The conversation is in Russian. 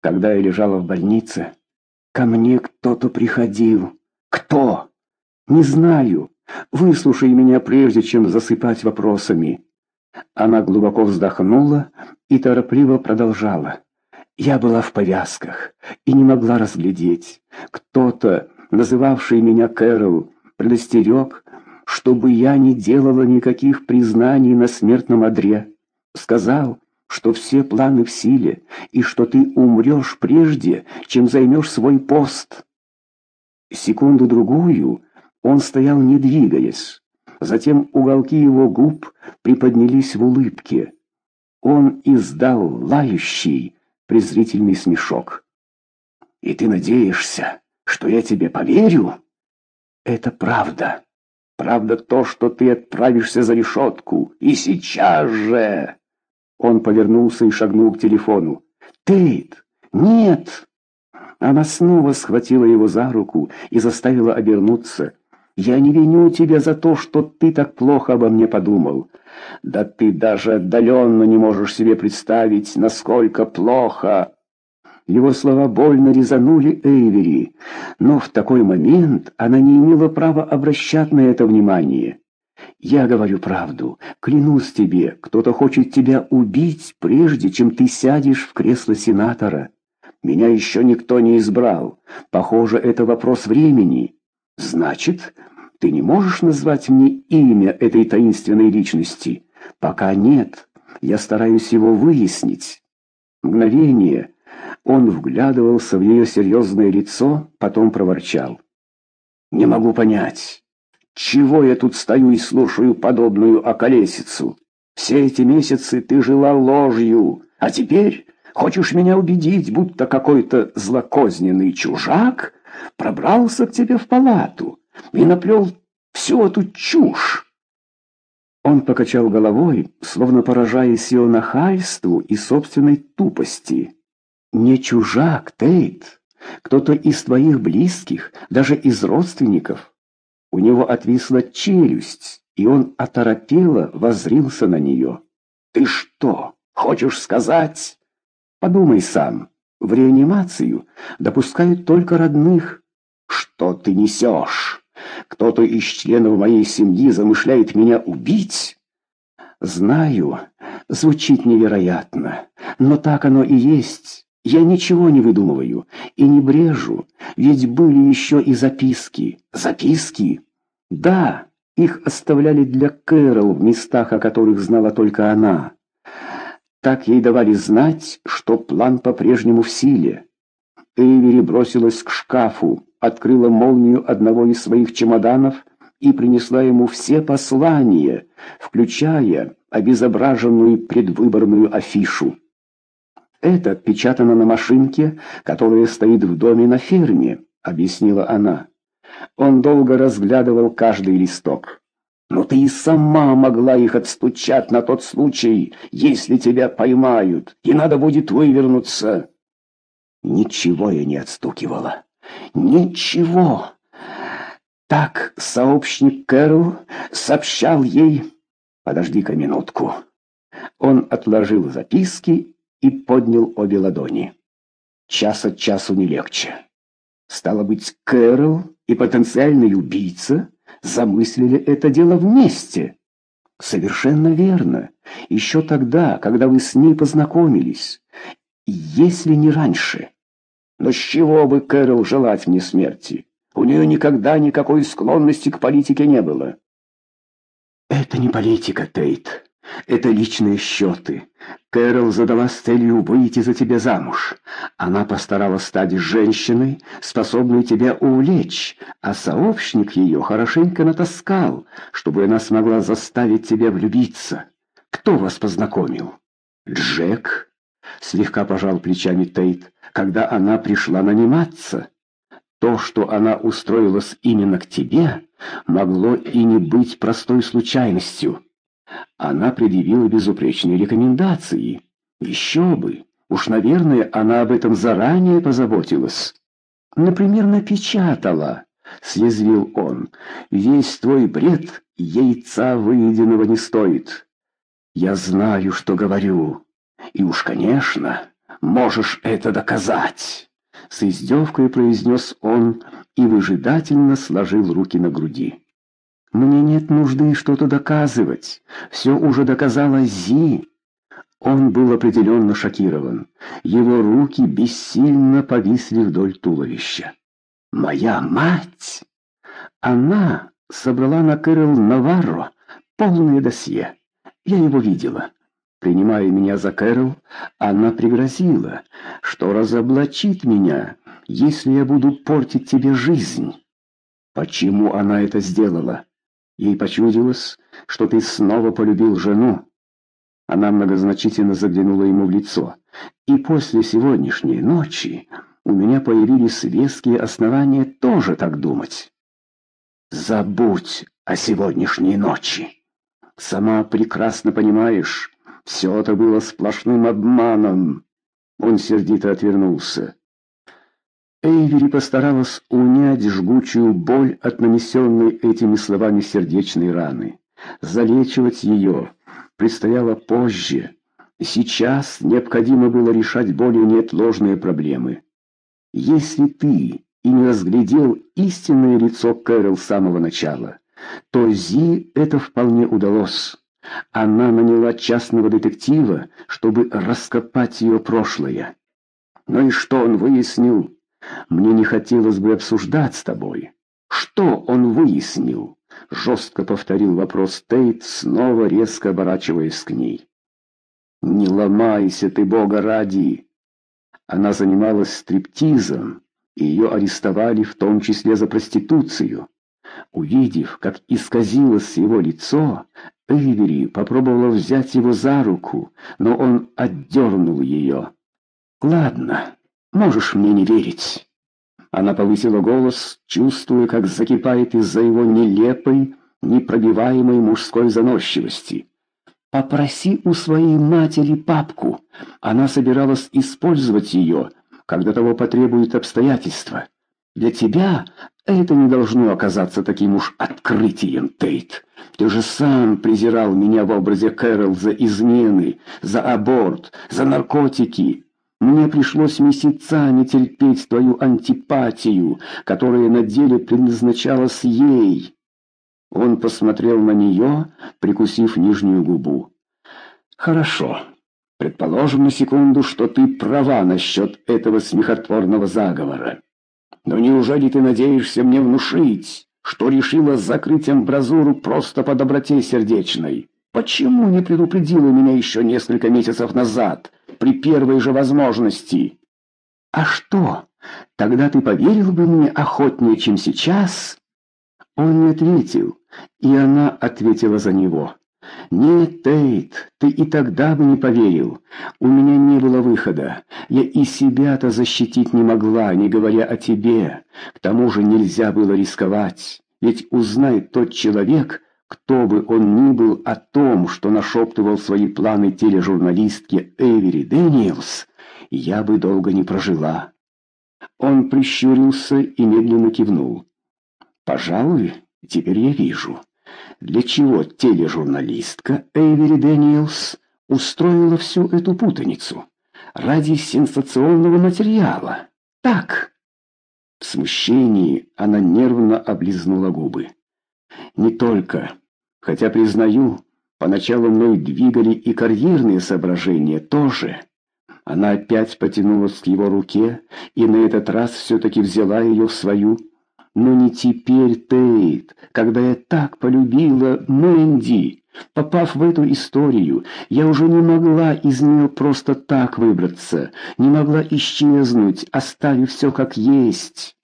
Когда я лежала в больнице, ко мне кто-то приходил. Кто? Не знаю. Выслушай меня прежде, чем засыпать вопросами. Она глубоко вздохнула и торопливо продолжала. Я была в повязках и не могла разглядеть. Кто-то, называвший меня Кэрол, предостерег, чтобы я не делала никаких признаний на смертном одре. Сказал, что все планы в силе и что ты умрешь прежде, чем займешь свой пост. Секунду-другую он стоял, не двигаясь. Затем уголки его губ приподнялись в улыбке. Он издал лающий, презрительный смешок. «И ты надеешься, что я тебе поверю?» «Это правда. Правда то, что ты отправишься за решетку. И сейчас же!» Он повернулся и шагнул к телефону. «Тейт! Нет!» Она снова схватила его за руку и заставила обернуться. «Я не виню тебя за то, что ты так плохо обо мне подумал. Да ты даже отдаленно не можешь себе представить, насколько плохо...» Его слова больно резанули Эйвери, но в такой момент она не имела права обращать на это внимание. Я говорю правду. Клянусь тебе, кто-то хочет тебя убить, прежде чем ты сядешь в кресло сенатора. Меня еще никто не избрал. Похоже, это вопрос времени. Значит, ты не можешь назвать мне имя этой таинственной личности? Пока нет. Я стараюсь его выяснить. Мгновение. Он вглядывался в ее серьезное лицо, потом проворчал. «Не могу понять». Чего я тут стою и слушаю подобную околесицу? Все эти месяцы ты жила ложью, а теперь хочешь меня убедить, будто какой-то злокозненный чужак пробрался к тебе в палату и наплел всю эту чушь. Он покачал головой, словно поражаясь ее нахальству и собственной тупости. «Не чужак, Тейт, кто-то из твоих близких, даже из родственников». У него отвисла челюсть, и он оторопело возрился на нее. «Ты что, хочешь сказать?» «Подумай сам. В реанимацию допускают только родных». «Что ты несешь? Кто-то из членов моей семьи замышляет меня убить?» «Знаю, звучит невероятно, но так оно и есть». Я ничего не выдумываю и не брежу, ведь были еще и записки. Записки? Да, их оставляли для Кэрол в местах, о которых знала только она. Так ей давали знать, что план по-прежнему в силе. Эйвери бросилась к шкафу, открыла молнию одного из своих чемоданов и принесла ему все послания, включая обезображенную предвыборную афишу. «Это отпечатано на машинке, которая стоит в доме на ферме», — объяснила она. Он долго разглядывал каждый листок. «Но ты и сама могла их отстучать на тот случай, если тебя поймают, и надо будет вывернуться». Ничего я не отстукивала. Ничего. Так сообщник Кэрол сообщал ей... Подожди-ка минутку. Он отложил записки и поднял обе ладони. Час от часу не легче. Стало быть, Кэрол и потенциальный убийца замыслили это дело вместе. Совершенно верно. Еще тогда, когда вы с ней познакомились. Если не раньше. Но с чего бы Кэрол желать мне смерти? У нее никогда никакой склонности к политике не было. Это не политика, Тейт. Это личные счеты. Кэрол задала с целью выйти за тебя замуж. Она постаралась стать женщиной, способной тебя увлечь, а сообщник ее хорошенько натаскал, чтобы она смогла заставить тебя влюбиться. Кто вас познакомил? Джек? Слегка пожал плечами Тейт, когда она пришла наниматься. То, что она устроилась именно к тебе, могло и не быть простой случайностью. Она предъявила безупречные рекомендации. Еще бы! Уж, наверное, она об этом заранее позаботилась. Например, напечатала, съязвил он. Весь твой бред яйца выеденного не стоит. Я знаю, что говорю. И уж, конечно, можешь это доказать?» С издевкой произнес он и выжидательно сложил руки на груди. «Мне нет нужды что-то доказывать. Все уже доказала Зи». Он был определенно шокирован. Его руки бессильно повисли вдоль туловища. «Моя мать!» Она собрала на Кэрол Наварро полное досье. Я его видела. Принимая меня за Кэрол, она пригрозила, что разоблачит меня, если я буду портить тебе жизнь. Почему она это сделала? Ей почудилось, что ты снова полюбил жену. Она многозначительно заглянула ему в лицо. И после сегодняшней ночи у меня появились веские основания тоже так думать. Забудь о сегодняшней ночи. Сама прекрасно понимаешь, все это было сплошным обманом. Он сердито отвернулся. Эйвери постаралась унять жгучую боль от нанесенной этими словами сердечной раны. Залечивать ее предстояло позже. Сейчас необходимо было решать более неотложные проблемы. Если ты и не разглядел истинное лицо Кэрол с самого начала, то Зи это вполне удалось. Она наняла частного детектива, чтобы раскопать ее прошлое. Ну и что он выяснил? Мне не хотелось бы обсуждать с тобой. Что он выяснил? Жестко повторил вопрос Тейт, снова резко оборачиваясь к ней. Не ломайся ты, Бога ради. Она занималась стриптизом, и ее арестовали в том числе за проституцию. Увидев, как исказилось его лицо, Эйвери попробовала взять его за руку, но он отдернул ее. «Ладно, можешь мне не верить». Она повысила голос, чувствуя, как закипает из-за его нелепой, непробиваемой мужской заносчивости. «Попроси у своей матери папку. Она собиралась использовать ее, когда того потребуют обстоятельства. Для тебя это не должно оказаться таким уж открытием, Тейт. Ты же сам презирал меня в образе Кэрол за измены, за аборт, за наркотики. Мне пришлось месяцами терпеть твою антипатию, которая на деле предназначалась ей. Он посмотрел на нее, прикусив нижнюю губу. Хорошо. Предположим на секунду, что ты права насчет этого смехотворного заговора. Но неужели ты надеешься мне внушить, что решила закрыть амбразуру просто по доброте сердечной? Почему не предупредила меня еще несколько месяцев назад, при первой же возможности? А что, тогда ты поверил бы мне охотнее, чем сейчас? Он не ответил, и она ответила за него. «Нет, Тейт, ты и тогда бы не поверил. У меня не было выхода. Я и себя-то защитить не могла, не говоря о тебе. К тому же нельзя было рисковать. Ведь узнай тот человек, кто бы он ни был о том, что нашептывал свои планы тележурналистке Эвери Дэниелс, я бы долго не прожила». Он прищурился и медленно кивнул. «Пожалуй, теперь я вижу» для чего тележурналистка Эйвери Дэниелс устроила всю эту путаницу. Ради сенсационного материала. Так. В смущении она нервно облизнула губы. Не только. Хотя, признаю, поначалу мной двигали и карьерные соображения тоже. Она опять потянулась к его руке и на этот раз все-таки взяла ее в свою но не теперь, Тейт, когда я так полюбила Мэнди. Попав в эту историю, я уже не могла из нее просто так выбраться, не могла исчезнуть, оставив все как есть.